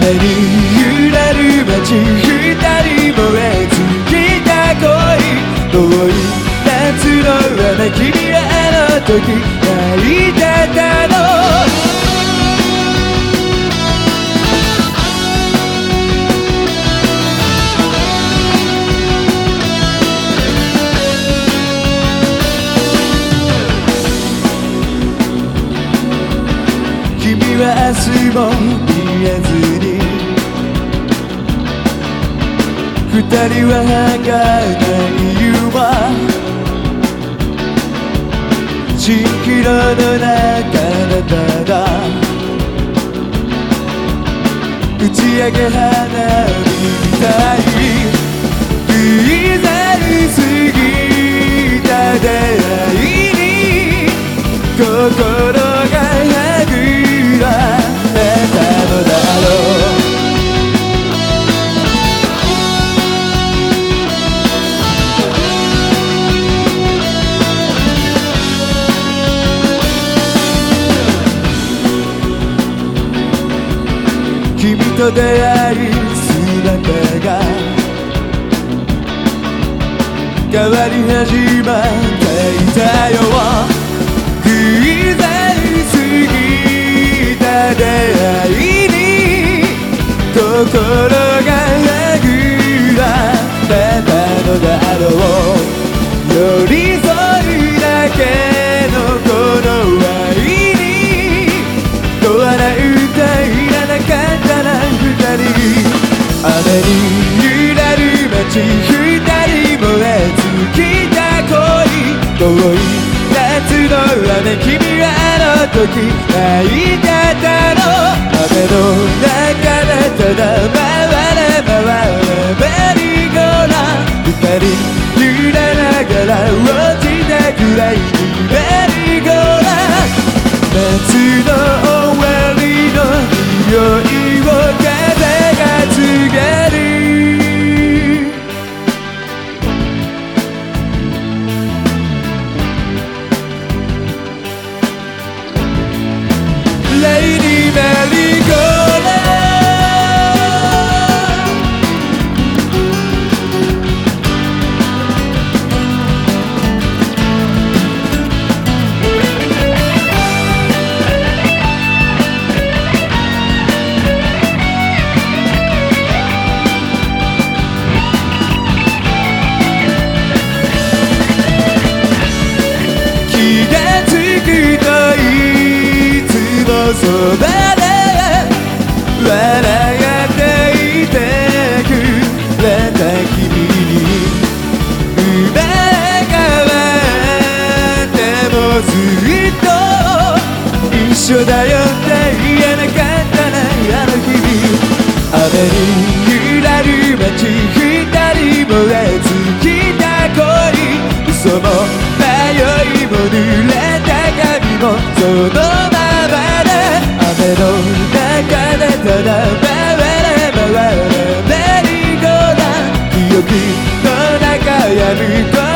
雨に揺れる街二人燃え尽きた恋遠い夏の雨君はあの時泣いてたの。君は明日も二人はれい理由は蜃気ロの中らただ打ち上げ花火みたいと出会い全てが変わり始まっていたよ。偶然時泣いてたの。雨の中でただ回れ回れ回れもそばで笑っていてくれた君に生まれ変わってもずっと一緒だよって言えなかったなあの日々雨に揺らる街二人燃え尽きた恋嘘も迷いも濡れた髪もそのの中でただ回れ回れ。メリーゴーラン記憶の中闇と。